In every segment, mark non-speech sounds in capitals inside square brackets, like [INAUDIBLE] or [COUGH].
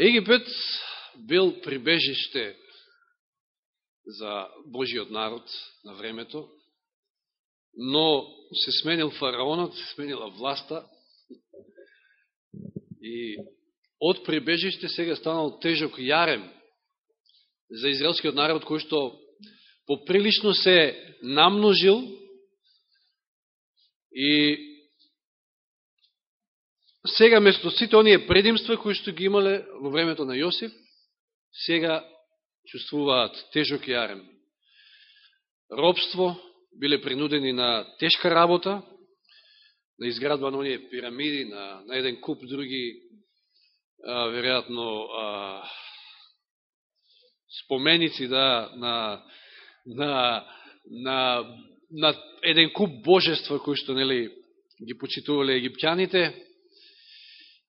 Египет бил прибежиште за Божиот народ на времето, но се сменил фараонот, се сменила власта и од прибежиште сега станал тежок јарем за израелскиот народ кој што поприлично се намножил и сега место сите оние предимства кои што ги имале во времето на Јосиф, сега чувствуваат тежок јарем. Робство, биле принудени на тешка работа, на изградба на оние пирамиди, на, на еден куп други, а, веројатно, а, споменици, да, на, на, на, на еден куп божества кои што, нели, ги почитувале египтјаните.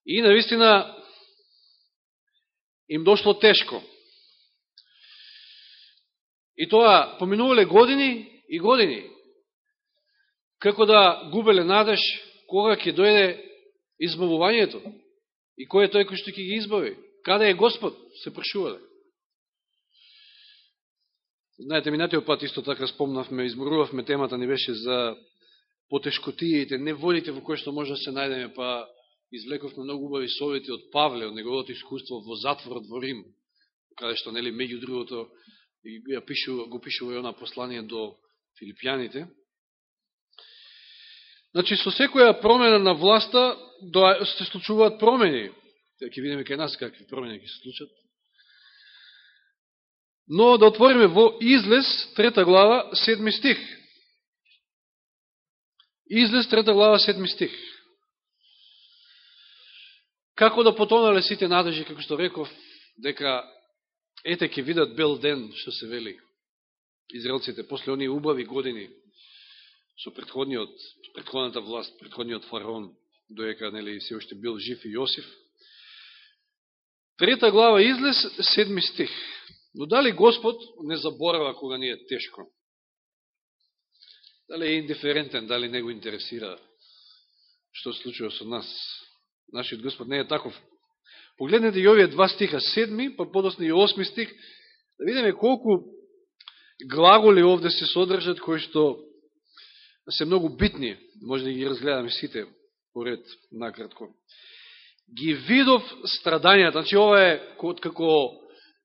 И, навистина, им дошло тешко. И тоа поминувале години и години. Како да губеле надеж кога ќе дојде избавувањето. И кој е тој кој што ќе ги избави? Каде е Господ? Се прашувале. Знаете, минатиот пат исто така спомнавме, изборувавме темата ни беше за потешкотиите, неволите во кои што може да се најдеме, па извлековме многу убави совети од Павле, од неговото искуство во затворот во Рим, каде што, нели, меѓу другото, ја пишу, го пишува и она послание до филипјаните. Значи, со секоја промена на власта се случуваат промени. Ќе видиме кај нас какви промени ќе се случат. Но да отвориме во Излез, трета глава, седми стих. Излез, трета глава, седми стих. Како да потонале сите надежи, како што реков, дека ете ќе видат бел ден, што се вели израелците, после оние убави години со предходниот, предходната власт, предходниот фараон, доека нели се уште бил жив и Јосиф. Трета глава излез, седми стих. Но дали Господ не заборава кога ни е тешко? Дали е индиферентен, дали не го интересира што се случува со нас? Нашиот Господ не е таков. Погледнете и овие два стиха, седми, па подосни и осми стих, да видиме колку глаголи овде се содржат, кои што се многу битни, може да ги разгледаме сите поред накратко. Ги видов страдањата, значи ова е како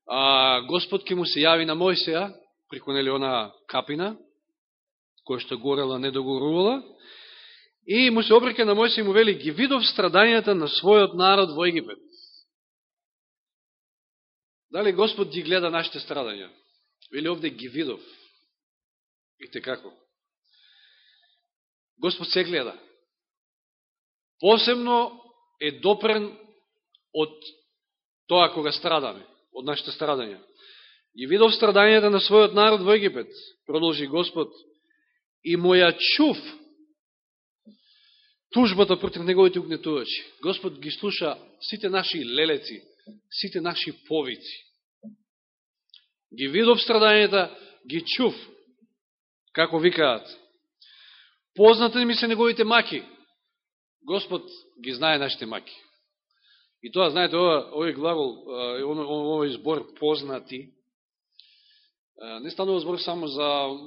а, Господ ке му се јави на Мојсеја, приконели она капина, која што горела, не догорувала, и му се обрека на Мојсе и му вели, ги видов страдањата на својот народ во Египет. Дали Господ ги гледа нашите страдања? Вели овде ги видов. Ите како? Господ се гледа. Посебно е допрен од тоа кога страдаме, од нашите страдања. И видов страдањата на својот народ во Египет, продолжи Господ, и моја чув тужбата против неговите угнетувачи. Господ ги слуша сите наши лелеци, сите наши повици. Ги видов страдањата, ги чув, како викаат. Познате ми се неговите маки. Господ ги знае нашите маки. И тоа, знаете, ова, овој глагол, овој збор познати, не станува збор само за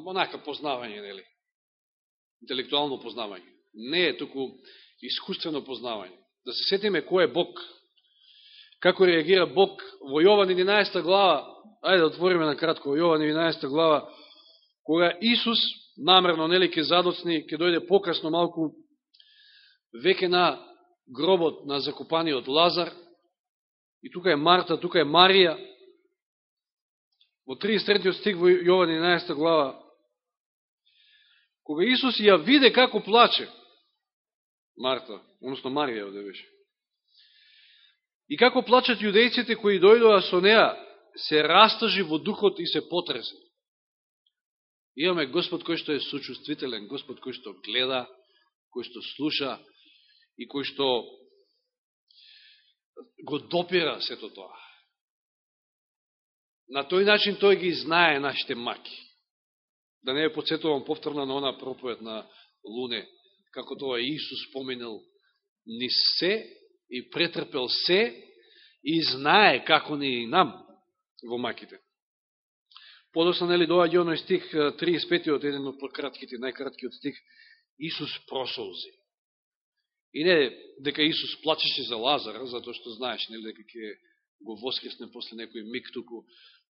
онака познавање, нели? Интелектуално познавање. Не е туку искуствено познавање. Да се сетиме кој е Бог. Како реагира Бог во Јован 11 глава, ајде да отвориме на кратко, Јован 11 глава, кога Исус намерно, нели, ке задоцни, ке дојде покасно малку веке на гробот на закупаниот Лазар, и тука е Марта, тука е Марија, во 33 стих во Јован 11 глава, кога Исус ја виде како плаче, Марта, односно Марија овде беше, и како плачат јудејците кои дојдоа со неа, се растажи во духот и се потресе. Имаме Господ кој што е сочувствителен, Господ кој што гледа, кој што слуша и кој што го допира сето тоа. На тој начин тој ги знае нашите маки. Да не ја подсетувам повторно на она проповед на Луне, како тоа Исус споменал, ни се и претрпел се и знае како ни и нам во маките. Подосна, нели, доаѓа оној стих 35 од еден од кратките, најкраткиот стих, Исус просолзи. И не дека Исус плачеше за Лазар, затоа што знаеш, нели, дека ќе го воскресне после некој миг туку.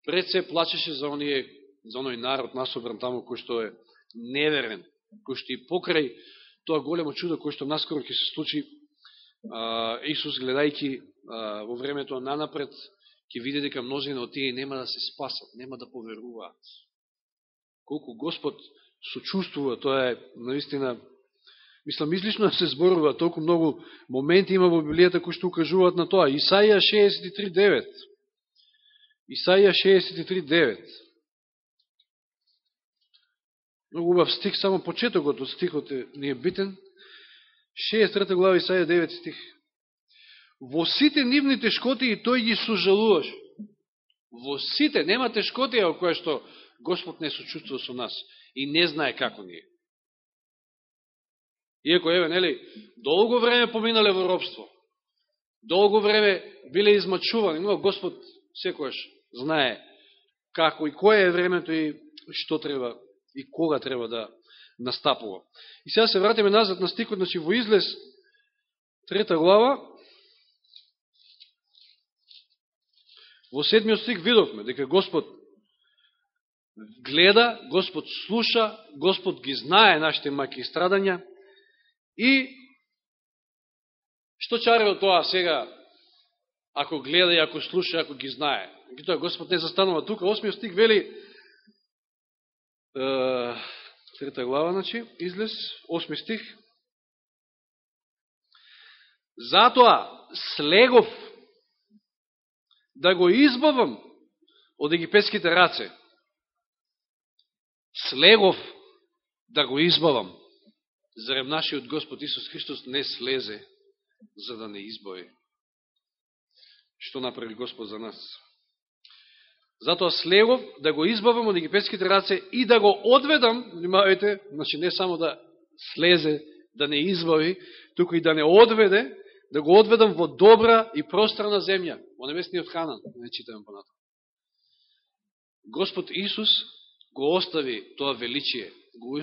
Пред се плачеше за оние, за оној народ насобран таму кој што е неверен, кој што и покрај тоа големо чудо кое што наскоро ќе се случи, Исус гледајќи во времето нанапред, ќе види дека мнозина од тие нема да се спасат, нема да поверуваат. Колку Господ сочувствува, тоа е наистина, мислам, излишно да се зборува, толку многу моменти има во Библијата кои што укажуваат на тоа. Исаија 63.9 Исаија 63.9 Многу убав стих, само почетокот од стихот е, не е битен. 63 глава Исаја 9 стих. Во сите нивни тешкоти и тој ги сужалуваш. Во сите, нема тешкоти во која што Господ не сочувствува со нас и не знае како ни е. Иако, еве, нели, долго време поминале во робство, долго време биле измачувани, но Господ секојаш знае како и кое е времето и што треба и кога треба да настапува. И сега се вратиме назад на стикот, значи во излез трета глава, во седмиот стик видовме дека Господ гледа, Господ слуша, Господ ги знае нашите маки и страдања и што чарило тоа сега, ако гледа и ако слуша, ако ги знае. Тоа Господ не застанува тука. Осмиот стик вели, трета глава, значи, излез, осми стих. Затоа слегов да го избавам од египетските раце. Слегов да го избавам. Зарем нашиот Господ Исус Христос не слезе за да не избави. Што направи Господ за нас? Затоа слегов да го избавам од египетските раце и да го одведам, внимавајте, значи не само да слезе, да не избави, туку и да не одведе, да го одведам во добра и пространа земја, во небесниот Ханан, не читаме понатаму. Господ Исус го остави тоа величие,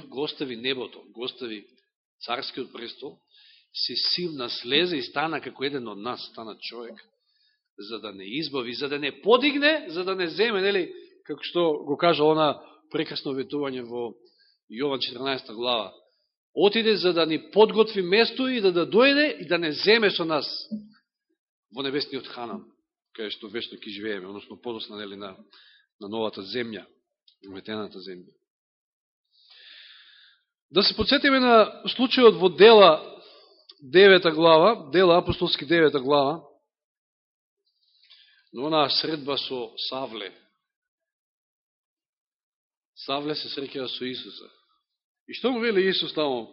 го остави небото, го остави царскиот престол, се сивна слезе и стана како еден од нас, стана човек, за да не избави, за да не подигне, за да не земе, нели, како што го кажа она прекрасно ветување во Јован 14 глава. Отиде за да ни подготви место и да да дојде и да не земе со нас во небесниот ханам, кај што вечно ќе живееме, односно подосна нели, на, на новата земја, уметената земја. Да се подсетиме на случајот во дела 9 глава, дела апостолски 9 глава, но онаа средба со Савле. Савле се среќава со Исуса. И што му вели Исус тамо?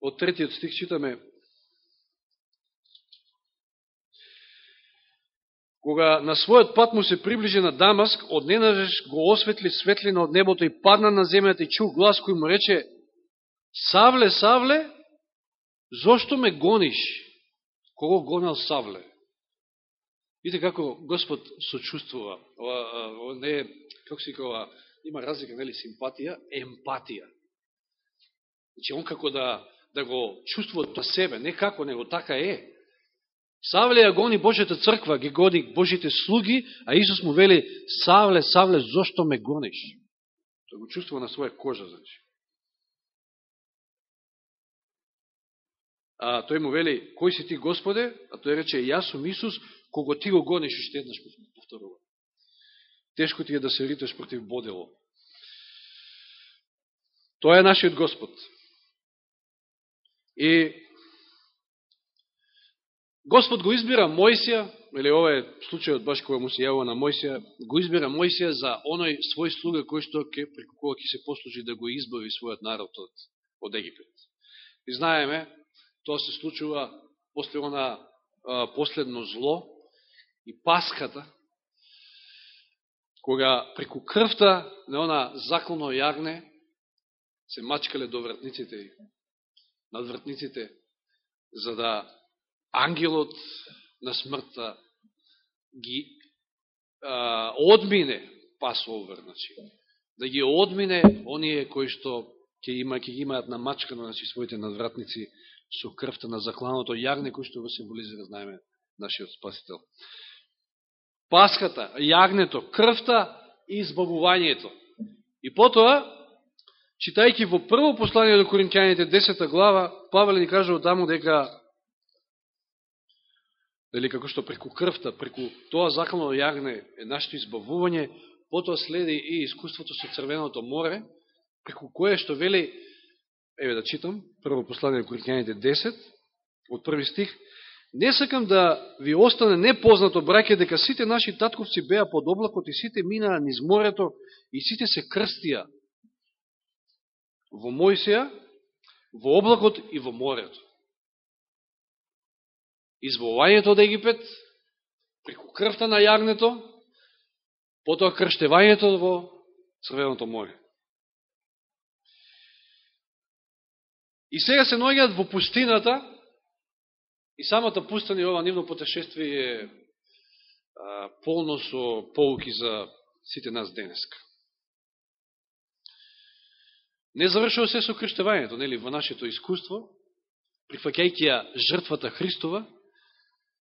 Од третиот стих читаме Кога на својот пат му се приближи на Дамаск, од ненажеш го осветли светлина од небото и падна на земјата и чул глас кој му рече Савле, Савле, зошто ме гониш? Кого гонал Савле? Видите како Господ сочувствува. Ова, не е, како се кава, има разлика, нели, симпатија, емпатија. Значи, он како да, да го чувствува тоа себе, не како, него така е. Савле ја гони Божјата црква, ги гони Божите слуги, а Исус му вели, Савле, Савле, зошто ме гониш? Тој го чувствува на своја кожа, значи. А тој му вели, кој си ти Господе? А тој рече, јас сум Исус, кога ти го гониш уште еднаш повторува. Тешко ти е да се риташ против бодело. Тоа е нашиот Господ. И Господ го избира Мојсија, или ова е случајот баш кога му се јавува на Мојсија, го избира Мојсија за оној свој слуга кој што ке, преку кога ќе се послужи да го избави својот народ од, од Египет. И знаеме, тоа се случува после она а, последно зло, и паската, кога преку крвта на она заклно јагне се мачкале до вратниците и над вратниците, за да ангелот на смртта ги а, одмине Пасовер, значи, да ги одмине оние кои што ќе има ќе ги имаат намачкано значи своите надвратници со крвта на закланото јагне кој што го символизира знаеме нашиот спасител. Паската, јагнето, крвта и избавувањето. И потоа, читајќи во прво послание до Коринќаните 10 глава, Павел ни кажа таму дека дали како што преку крвта, преку тоа заклано јагне е нашето избавување, потоа следи и искуството со Црвеното море, преку кое што вели, еве да читам, прво послание на Коринќаните 10, од први стих, Не сакам да ви остане непознато, браке, дека сите наши татковци беа под облакот и сите минаа низ морето и сите се крстија во Мојсија, во облакот и во морето. Изволањето од Египет, преку крвта на јагнето, потоа крштевањето во Црвеното море. И сега се наоѓаат во пустината, и самата пустина и ова нивно потешествие е полно со поуки за сите нас денеска. Не завршува се со крштевањето, нели, во нашето искуство, прифаќајќи ја жртвата Христова,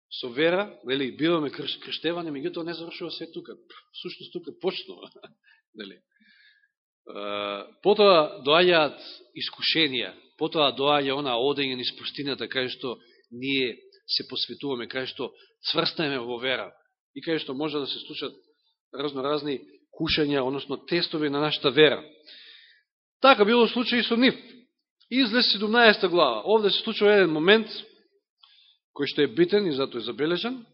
со вера, нели, биваме крштевани, меѓутоа не завршува се тука. Сушност тука почнува, [LAUGHS] нели. Потоа доаѓаат искушенија, потоа доаѓа она одење низ пустината, кај што ние се посветуваме, кај што цврстаеме во вера и кај што може да се случат разноразни кушања, односно тестови на нашата вера. Така било случај и со нив. Излез 17 глава. Овде се случува еден момент, кој што е битен и затоа е забележан.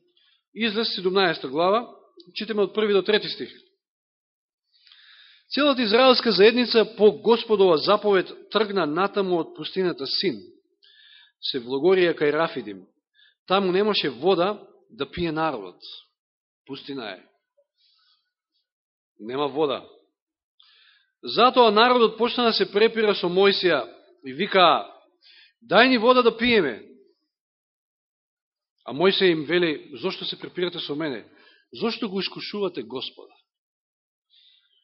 Излез 17 глава, читаме од први до трети стих. Целата израелска заедница по Господова заповед тргна натаму од пустината Син, се влогорија кај Рафидим. Таму немаше вода да пие народот. Пустина е. Нема вода. Затоа народот почна да се препира со Мојсија и вика, дај ни вода да пиеме. А Мојсија им вели, зошто се препирате со мене? Зошто го искушувате Господа?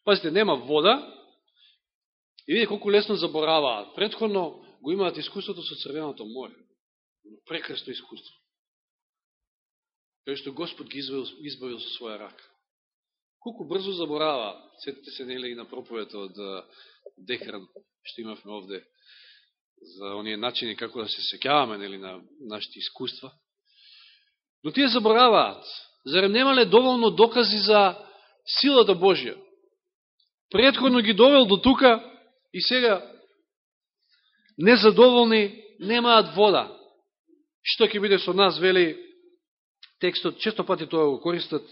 Пазите, нема вода, и видите колку лесно забораваат. Предходно го имаат искуството со Црвеното море. Прекрасно искуство. Кај што Господ ги избавил, избавил со своја рака. Колку брзо заборава, сетите се нели и на проповета од Дехран, што имавме овде, за оние начини како да се секјаваме нели, на нашите искуства. Но тие забораваат. Зарем немале доволно докази за силата Божја? Предходно ги довел до тука и сега незадоволни, немаат вода. Што ќе биде со нас, вели текстот, често пати тоа го користат,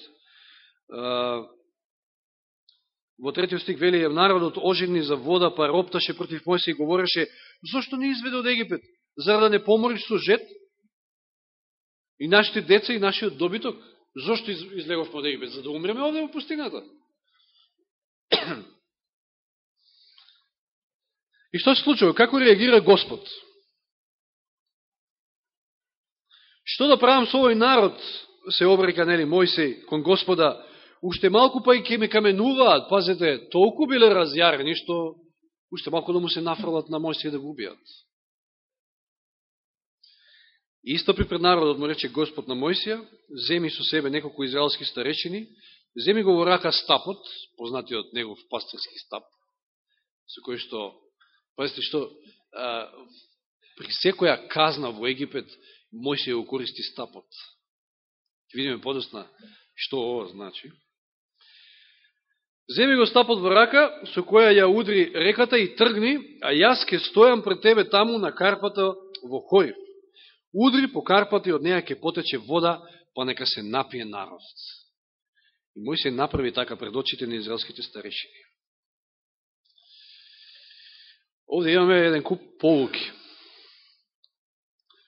во третиот стик вели, народот ожирни за вода, па ропташе против Мојсе и говореше, зашто не изведе од Египет? Зар да не помориш со жет? И нашите деца и нашиот добиток? Зошто излеговме од Египет? За да умреме овде во пустината? И што се случува? Како реагира Господ? Што да правам со овој народ, се обрека, нели, Мојсей, кон Господа, уште малку па и ке ме каменуваат, пазете, толку биле разјарени, што уште малку да му се нафрлат на Мојсей да го убијат. Истопи пред народот му рече Господ на Мојсија, земи со себе неколку израелски старечини, земи го во рака стапот, познатиот негов пастирски стап, со кој што Пазите што а, при секоја казна во Египет Мојсе ја користи стапот. Ке видиме подосна што ова значи. Земи го стапот во рака, со која ја удри реката и тргни, а јас ке стојам пред тебе таму на карпата во Хорив. Удри по карпата и од неја ке потече вода, па нека се напие народ. И мој се направи така пред очите на израелските старешини. Овде имаме еден куп полуки.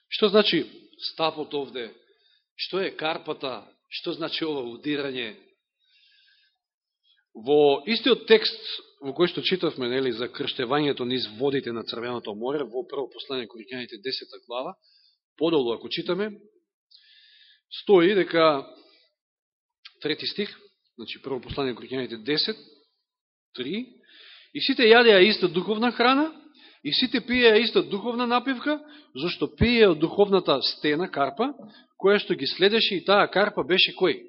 Што значи стапот овде? Што е карпата? Што значи ова удирање? Во истиот текст во кој што читавме нели, за крштевањето низ водите на Црвеното море, во прво послание Коринјаните 10 глава, подолу ако читаме, стои дека трети стих, значи прво послание Коринјаните 10, 3, и сите јадеа иста духовна храна, и сите пиеа иста духовна напивка, зашто пиеа од духовната стена, карпа, која што ги следеше и таа карпа беше кој?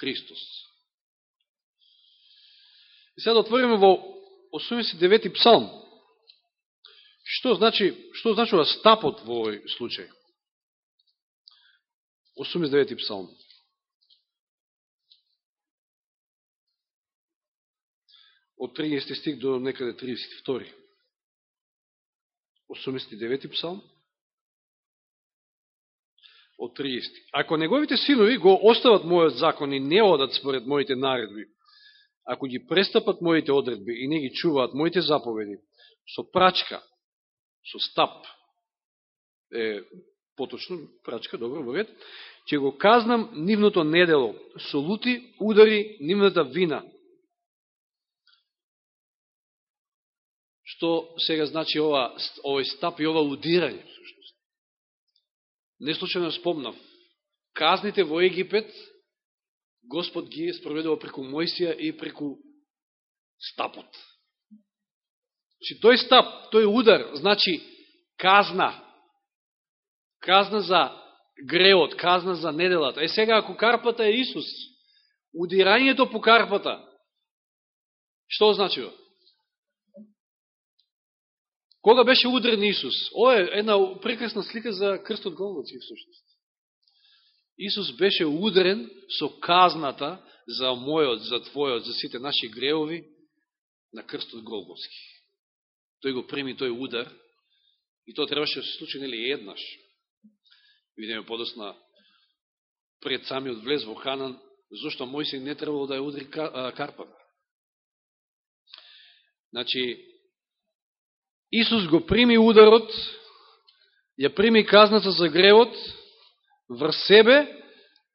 Христос. И сега да отвориме во 89 псалм. Што значи, што значува стапот во овој случај? 89 псалм. Од 13 стих до некаде 32. 89 псалм. Од 30. Ако неговите синови го остават мојот закон и не одат според моите наредби, ако ги престапат моите одредби и не ги чуваат моите заповеди, со прачка, со стап, е, поточно, прачка, добро, во ред, ќе го казнам нивното недело, со лути удари нивната вина. Што сега значи ова, овој стап и ова удирање, Неслучено спомнав, казните во Египет, Господ ги спроведува преку Мојсија и преку стапот. Значи, тој стап, тој удар, значи казна. Казна за греот, казна за неделата. Е сега, ако карпата е Исус, удирањето по карпата, што значи? Кога беше удрен Исус? Ова е една прекрасна слика за крстот Голгоци, всушност. Исус беше удрен со казната за мојот, за твојот, за сите наши греови на крстот Голготски. Тој го прими тој удар и тоа требаше да се случи нели еднаш. Видиме подосна пред самиот влез во Ханан, зашто Мојсей не требало да ја удри карпата. Значи, Исус го прими ударот, ја прими казната за гревот, врз себе,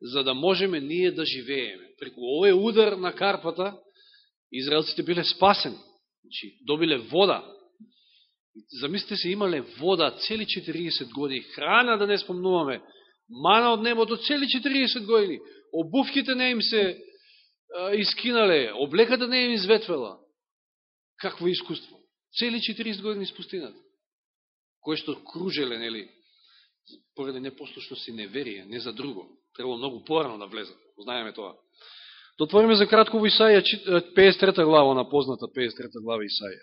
за да можеме ние да живееме. Преку овој удар на карпата, израелците биле спасени. Значи, добиле вода. Замислите се, имале вода цели 40 години, храна да не спомнуваме, мана од небото цели 40 години, обувките не им се а, искинале, облеката не им изветвела. Какво искуство? Цели 40 години спустината, кој што кружеле, нели, поради непослушност и неверие, не за друго. Требало многу порано да влезат. Знаеме тоа. Да Дотвориме за кратко во Исаја 53 глава, на позната 53 глава Исаја.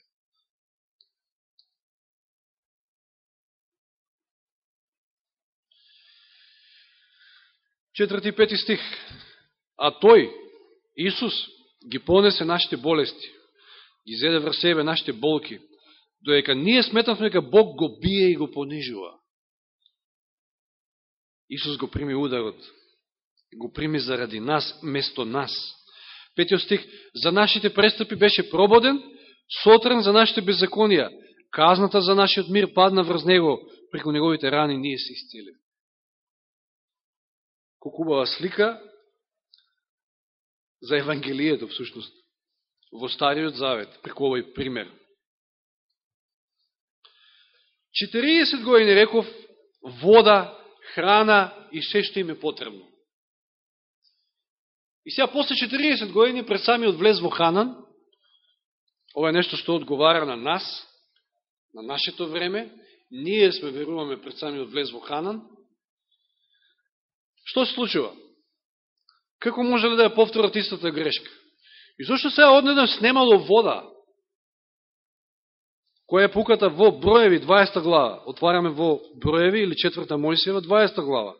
Четврти и пети стих. А тој, Исус, ги понесе нашите болести, ги врз себе нашите болки, доека ние сметавме дека Бог го бие и го понижува. Исус го прими ударот, го прими заради нас, место нас. Петиот стих, за нашите престъпи беше прободен, сотрен за нашите беззаконија. Казната за нашиот мир падна врз него, преку неговите рани ние се исцели. Колку убава слика за Евангелието, всушност, во Стариот Завет, преку овој пример. 40 години реков, вода храна и се што им е потребно. И сега, после 40 години, пред самиот влез во Ханан, ова е нешто што одговара на нас, на нашето време, ние сме, веруваме, пред самиот влез во Ханан, што се случува? Како може да ја повторат истата грешка? И зашто сега однеден снемало вода која е пуката во Броеви 20 глава. Отвараме во Броеви или 4 Мојсиева 20 глава.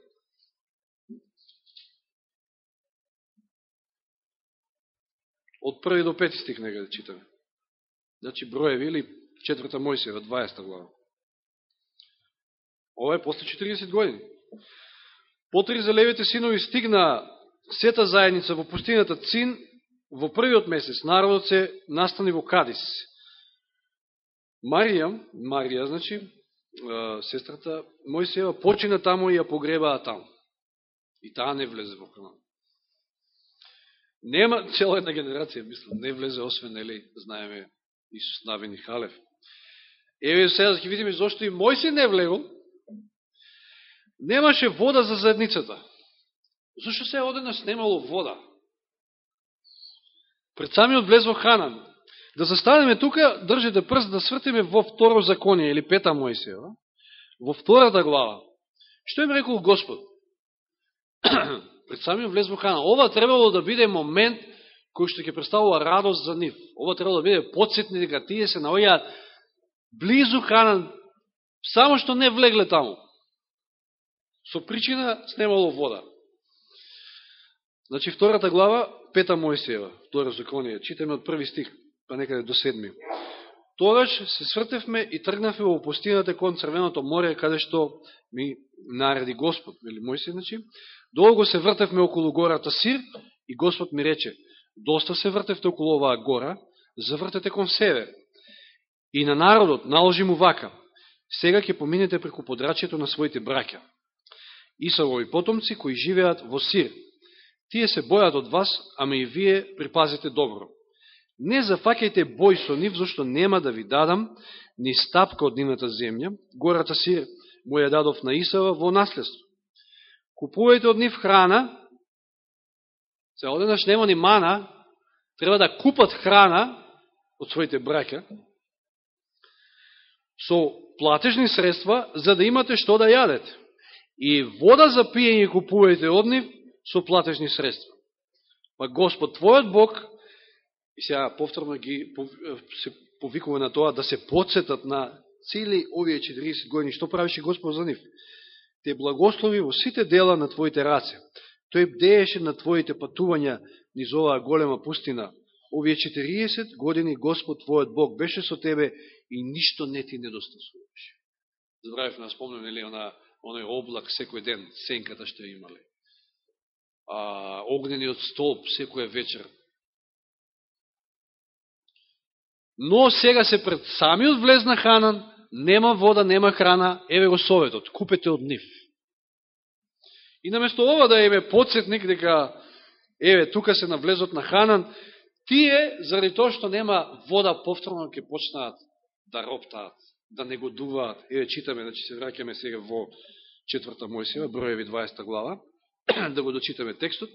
Од први до пети стих нега да читаме. Значи Броеви или 4 Мојсиева 20 глава. Ова е после 40 години. Потри за левите синови стигна сета заедница во пустината Цин во првиот месец. Народот се настани во Кадис Марија, Марија, значи, сестрата Мојсеева почина таму и ја погребаа таму. И таа не влезе во Канан. Нема [LAUGHS] цела една генерација, мислам, не влезе освен, нели, знаеме, Исус Навин и Халев. Еве сега ќе видиме зашто и Мојсе не влегол. немаше вода за заедницата. Зошто се оденас немало вода? Пред самиот влез во Ханан. Да застанеме тука, држите прст да свртиме во второ законие, или пета Моисеја, во втората глава. Што им рекол Господ? [CLEARS THROAT] Пред самиот влез во Ханан. Ова требало да биде момент кој што ќе представува радост за нив. Ова требало да биде подсетни дека тие се наоѓаат близу Ханан, само што не влегле таму. Со причина снемало вода. Значи, втората глава, пета Мојсиева, втора законија. Читаме од први стих, па некаде до седми. Тогаш се свртевме и тргнавме во пустината кон Црвеното море, каде што ми нареди Господ, вели Мојсија, значи. Долго се вртевме околу гората Сир и Господ ми рече, доста се вртевте околу оваа гора, завртете кон север. И на народот наложи му вака, сега ќе поминете преку подрачјето на своите браќа. Исавови потомци кои живеат во Сир, Тие се бојат од вас, ама и вие припазите добро. Не зафакајте бој со нив, зашто нема да ви дадам ни стапка од нивната земја. Гората си му ја дадов на Исава во наследство. Купувајте од нив храна, се одеднаш нема ни мана, треба да купат храна од своите браќа, со платежни средства, за да имате што да јадете. И вода за пиење купувајте од нив, со платежни средства. Па Господ, Твојот Бог, и сега повторно ги се повикува на тоа да се подсетат на цели овие 40 години, што правише Господ за нив. Те благослови во сите дела на Твоите раце. Тој бдееше на Твоите патувања низ оваа голема пустина. Овие 40 години Господ Твојот Бог беше со Тебе и ништо не ти недостасуваше. Забравив на спомнем, нели, она, оној облак секој ден, сенката што имале а, огнениот столб секоја вечер. Но сега се пред самиот влез на Ханан, нема вода, нема храна, еве го советот, купете од нив. И наместо ова да еве подсетник дека еве тука се на влезот на Ханан, тие заради тоа што нема вода повторно ќе почнаат да роптаат, да негодуваат. Еве читаме, значи се враќаме сега во четврта Мојсија, броеви 20 глава. [CLEARS THROAT] да го дочитаме текстот.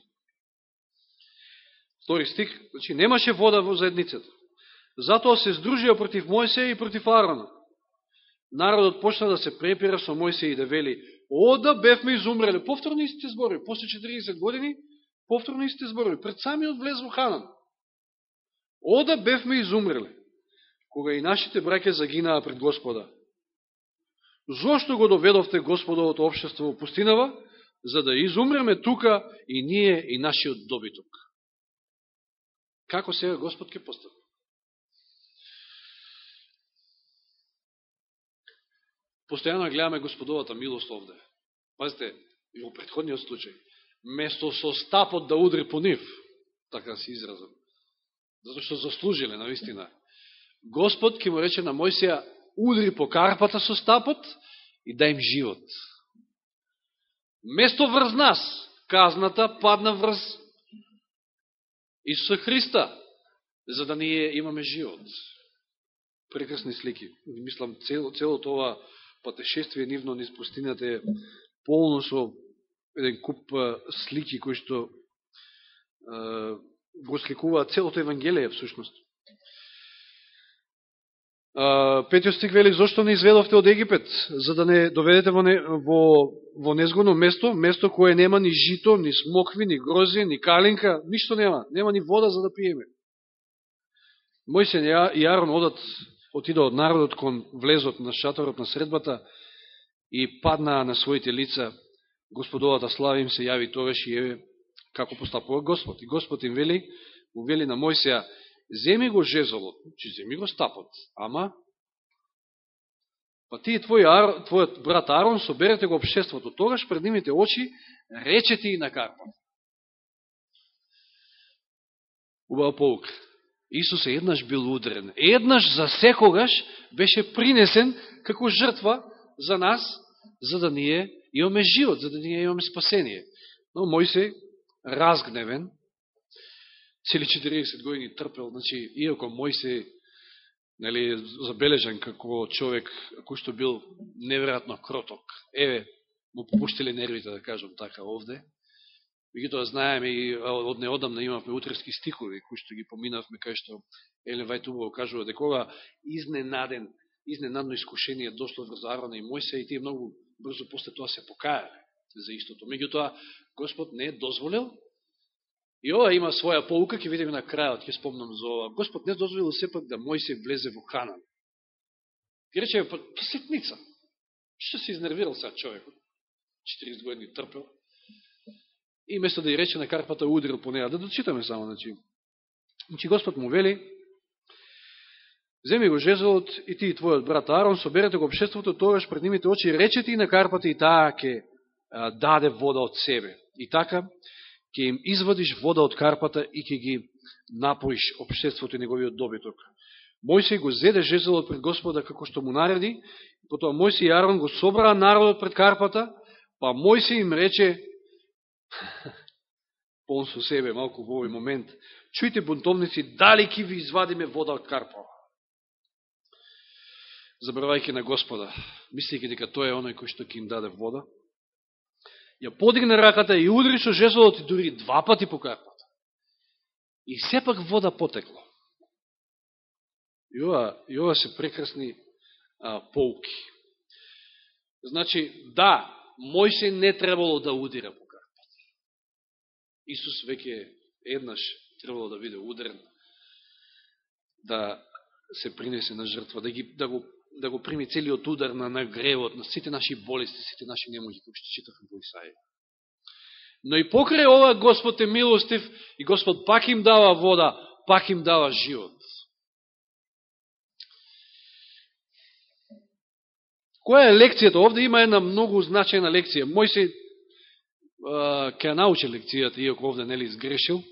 Втори стих, значи немаше вода во заедницата. Затоа се здружија против Мојсеја и против Арона. Народот почна да се препира со Мојсеја и да вели, „Ода, бевме изумрели. Повторно истите зборови, после 40 години, повторно истите зборови, пред самиот влез во Ханан. Ода, бевме изумрели, кога и нашите браке загинаа пред Господа. Зошто го доведовте Господовото обшество во пустинава, за да изумреме тука и ние и нашиот добиток. Како сега Господ ке постава? Постојано гледаме Господовата милост овде. Пазите, и во предходниот случај, место со стапот да удри по нив, така да се изразам, зато што заслужиле, наистина. Господ ке му рече на Мојсија, удри по карпата со стапот и дај им живот. Место врз нас, казната падна врз Исуса Христа, за да ние имаме живот. Прекрасни слики. Мислам, цело, целото ова патешествие нивно низ пустината е полно со еден куп слики кои што го сликуваат целото Евангелие, всушност. Петиот стик вели, зашто не изведовте од Египет, за да не доведете во, не, во, во незгодно место, место кое нема ни жито, ни смокви, ни грози, ни калинка, ништо нема, нема ни вода за да пиеме. Мојсен и Арон одат, отида од народот кон влезот на шаторот на средбата и паднаа на своите лица. Господовата слава им се јави тогаш и еве како постапува Господ. И Господ им вели, му вели на Мојсеја, земи го жезолот, че земи го стапот, ама па ти и твој, твојот брат Арон соберете го обшеството, тогаш пред нивните очи речете и на карпа. Убава поук. Исус еднаш бил удрен. Еднаш за секогаш беше принесен како жртва за нас, за да ние имаме живот, за да ние имаме спасение. Но Мојсе, разгневен, цели 40 години трпел, значи, иако Мојсе нели, забележан како човек кој што бил неверојатно кроток. Еве, му попуштили нервите, да кажам така, овде. Меѓутоа знаеме и од неодамна имавме утрески стихови, кои што ги поминавме, кај што Елен Вајт убаво кажува дека изненаден, изненадно искушение дошло врз Арона и Мојсе и тие многу брзо после тоа се покајале за истото. Меѓутоа, Господ не е дозволил и ова има своја полука, ќе видиме на крајот, ќе спомнам за ова. Господ не дозволил сепак да Мојсе влезе во Ханан. Ке рече, па, па ситница. Што се изнервирал сега човекот? 40 години трпел. И место да ја рече на карпата удрил по неја. Да дочитаме само, значи. Значи Господ му вели, Земи го жезлот и ти и твојот брат Арон, соберете го обшеството, тогаш пред нивите очи речете и на карпата и таа ќе даде вода од себе. И така, ќе им извадиш вода од карпата и ќе ги напоиш обштеството и неговиот добиток. Мојсей го зеде жезелот пред Господа како што му нареди, потоа Мојсей и Арон го собраа народот пред карпата, па Мојсей им рече, [LAUGHS] пон со себе малку во овој момент, чујте бунтовници, дали ки ви извадиме вода од карпа? Забравајќи на Господа, мислики дека тој е оној кој што ќе им даде вода, ја подигна раката и удри со жезлот и дури два пати по карпата. И сепак вода потекло. И ова, и ова се прекрасни а, полки. Значи, да, Мојсе не требало да удира по Исус веќе еднаш требало да биде удрен, да се принесе на жртва, да, ги, да, го, да го прими целиот удар на, на гревот, на сите наши болести, сите наши немоги, кои што читавме во Исаија. Но и покрај ова Господ е милостив и Господ пак им дава вода, пак им дава живот. Која е лекцијата? Овде има една многу значајна лекција. Мој се ќе научи лекцијата, иако овде нели изгрешил.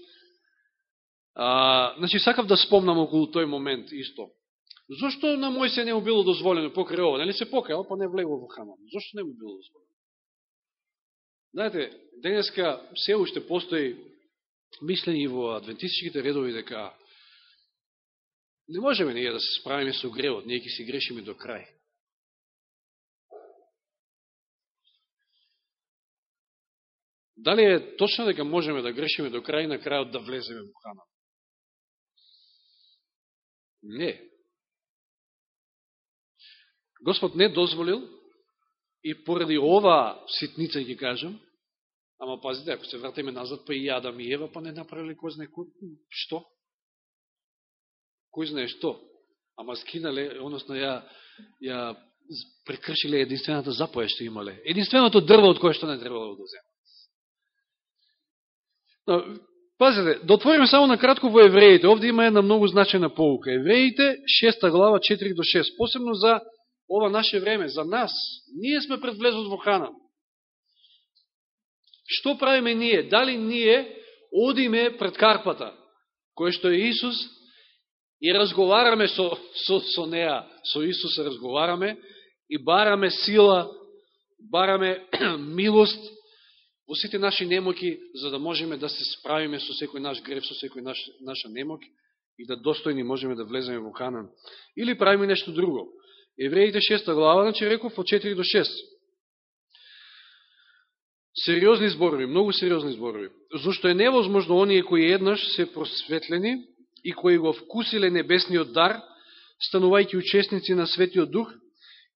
А, значи, сакав да спомнам околу тој момент исто. Зошто на мој се не му било дозволено покрај ово? Нели се покајал, па не влегува во хамам. Зошто не му било дозволено? Знаете, денеска се уште постои мислени во адвентистичките редови дека не можеме ние да се справиме со гревот, ние ќе си грешиме до крај. Дали е точно дека можеме да грешиме до крај на крајот да влеземе во хана? Не. Господ не дозволил и поради ова ситница ќе кажам, ама пазите, ако се вратиме назад, па и Адам и Ева, па не направили кој знае кој, што? Кој знае што? Ама скинале, односно ја, ја прекршиле единствената запоја што имале. Единственото дрво од кое што не требало да земе. Пазите, да отвориме само на кратко во евреите. Овде има една многу значена поука. Евреите, 6 глава, 4 до 6. Посебно за ова наше време, за нас. Ние сме пред влезот во Ханан. Што правиме ние? Дали ние одиме пред Карпата, кој што е Исус, и разговараме со, со, со неа, со Исус разговараме, и бараме сила, бараме [CLEARS THROAT] милост, во сите наши немоки, за да можеме да се справиме со секој наш греф, со секој наш, наша немок и да достојни можеме да влеземе во Ханан. Или правиме нешто друго. Евреите 6 глава, значи реков од 4 до 6. Сериозни зборови, многу сериозни зборови. Зошто е невозможно оние кои еднаш се просветлени и кои го вкусиле небесниот дар, станувајќи учесници на Светиот Дух,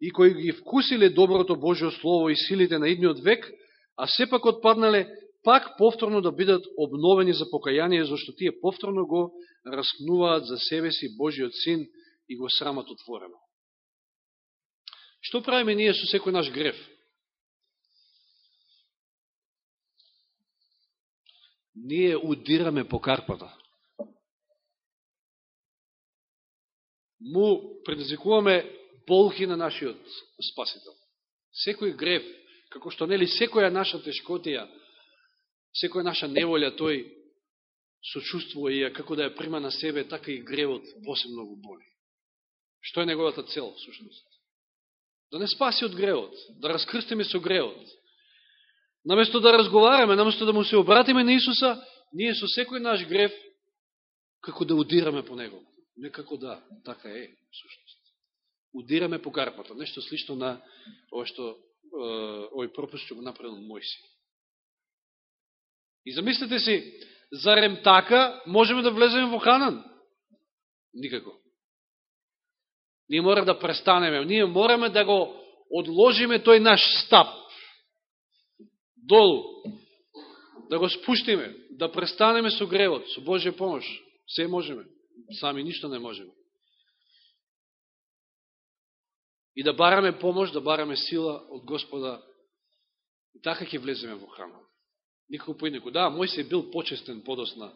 и кои ги вкусиле доброто Божио Слово и силите на идниот век, а сепак отпаднале пак повторно да бидат обновени за покаяние, зашто тие повторно го распнуваат за себе си Божиот Син и го срамат отворено. Што правиме ние со секој наш греф? Ние удираме по карпата. Му предизвикуваме болки на нашиот Спасител. Секој греф како што нели секоја наша тешкотија, секоја наша неволја, тој сочувствува и ја, како да ја прима на себе, така и гревот посебно го боли. Што е неговата цел, сушност? Да не спаси од гревот, да раскрстиме со гревот. Наместо да разговараме, наместо да му се обратиме на Исуса, ние со секој наш грев, како да удираме по него. Не како да, така е, всушност. Удираме по карпата, нешто слично на ова што овој пропуст што го направил Мојси. И замислете си, зарем така можеме да влеземе во Ханан? Никако. Ние мора да престанеме, ние мораме да го одложиме тој наш стап долу, да го спуштиме, да престанеме со гревот, со Божја помош. Се можеме, сами ништо не можеме. И да бараме помош, да бараме сила од Господа, и така ќе влеземе во храма. Никако поинеку. Да, мој се бил почестен подосна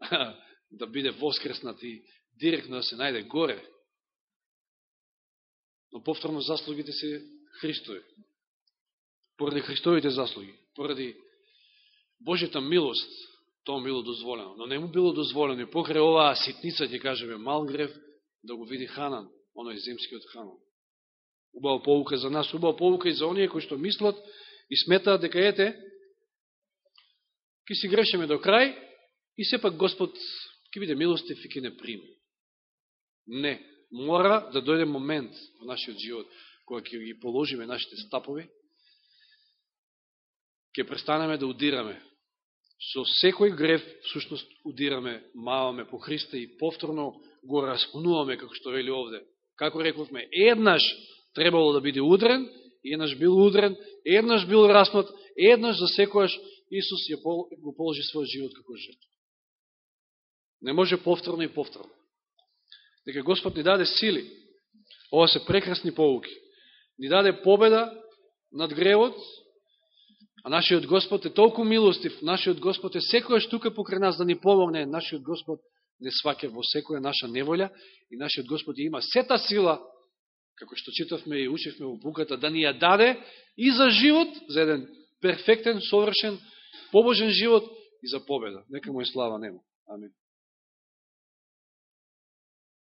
[LAUGHS] да биде воскреснат и директно да се најде горе. Но повторно заслугите се Христови. Поради Христовите заслуги, поради Божјата милост, тоа било дозволено. Но не му било дозволено и покрај оваа ситница, ќе кажеме, мал грев, да го види Ханан, оној земскиот Ханан. Убава поука за нас, убава поука и за оние кои што мислат и сметаат дека ете, ќе си грешеме до крај и сепак Господ ќе биде милостив и ќе не прими. Не, мора да дојде момент во нашиот живот кога ќе ги положиме нашите стапови, ќе престанеме да удираме. Со секој греф, всушност, удираме, маваме по Христа и повторно го распнуваме, како што вели овде. Како рековме, еднаш требало да биде удрен, еднаш бил удрен, еднаш бил распнат, еднаш за секојаш Исус го положи својот живот како жртва. Не може повторно и повторно. Дека Господ ни даде сили. Ова се прекрасни поуки. Ни даде победа над гревот, а нашиот Господ е толку милостив, нашиот Господ е секојаш тука покрај нас да ни помогне, нашиот Господ не сваке во секоја наша неволја и нашиот Господ има сета сила, како што читавме и учевме во буката, да ни ја даде и за живот, за еден перфектен, совршен побожен живот и за победа. Нека му е слава нему. Амин.